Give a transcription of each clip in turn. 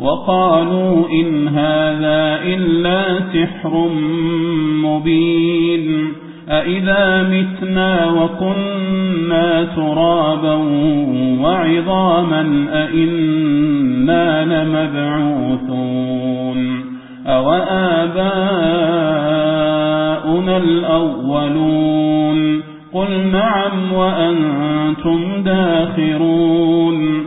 وقالوا إن هذا إلا سحر مبين أئذا متنا وكنا ترابا وعظاما أئنا لمبعوثون أوآباؤنا الأولون قل نعم وأنتم داخرون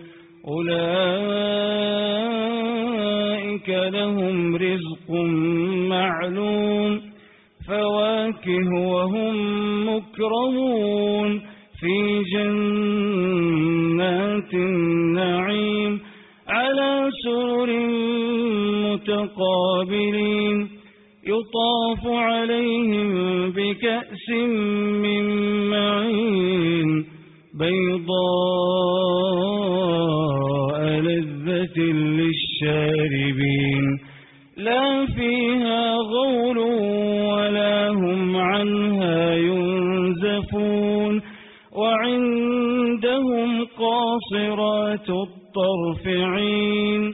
أولئك لهم رزق معلوم فواكه وهم مكرمون في جنات النعيم على سرر متقابلين يطاف عليهم بكأس من معين بيضاء للشاربين لا فيها غول ولا هم عنها ينزفون وعندهم قاصرات الطرف عين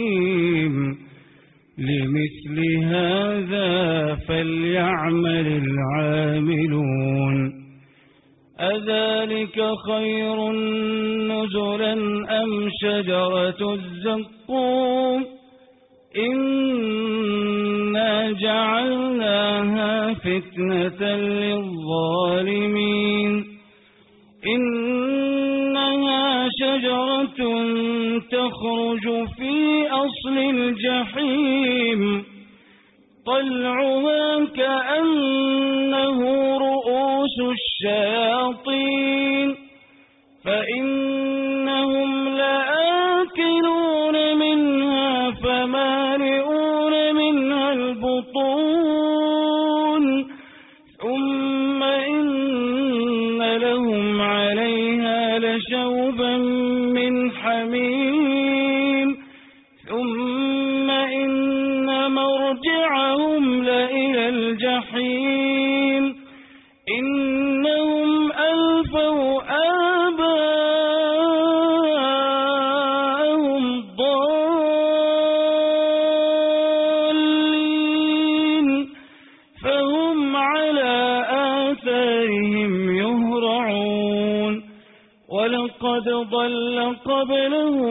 لمثل هذا فليعمل العاملون. أذلك خير نزلا أم شجرة الزقوم؟ إنا جعلناها فتنة للظالمين. إنها شجرة تخرج في أصل الجحيم. طلعها كأنه رؤوس الشياطين. قبله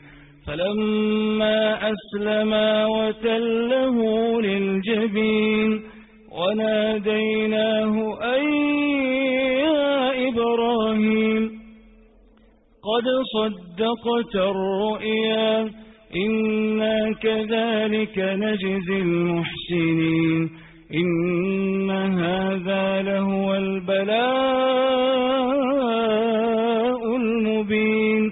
فلما أسلما وتله للجبين وناديناه أي يا إبراهيم قد صدقت الرؤيا إنا كذلك نجزي المحسنين إن هذا لهو البلاء المبين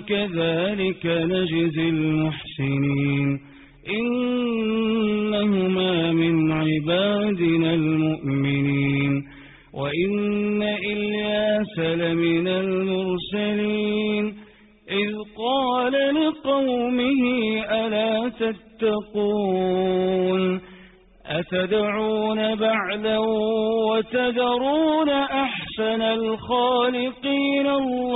كذلك نجزي المحسنين. إنهما من عبادنا المؤمنين. وإن إلياس لمن المرسلين. إذ قال لقومه ألا تتقون؟ أتدعون بعلا وتذرون أحسن الخالقين الله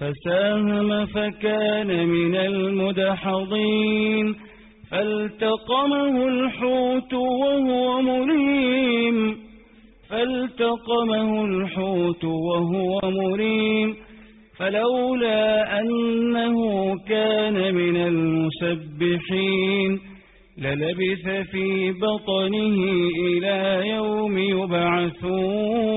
فساهم فكان من المدحضين فالتقمه الحوت وهو مليم فالتقمه الحوت وهو مريم فلولا أنه كان من المسبحين للبث في بطنه إلى يوم يبعثون.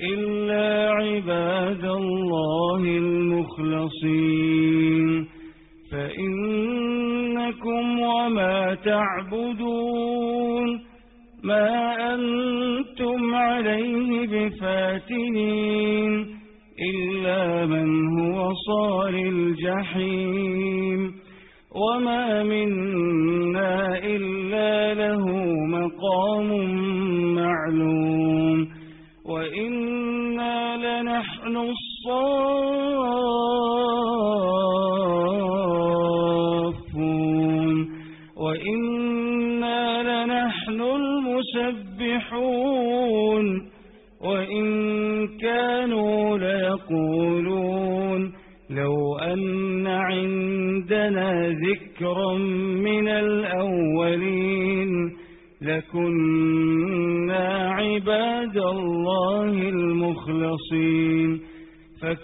إلا عباد الله المخلصين. فإنكم وما تعبدون. ما أنتم عليه بفاتنين. إلا من هو صار الجحيم. وما منا إلا له مقام معلوم.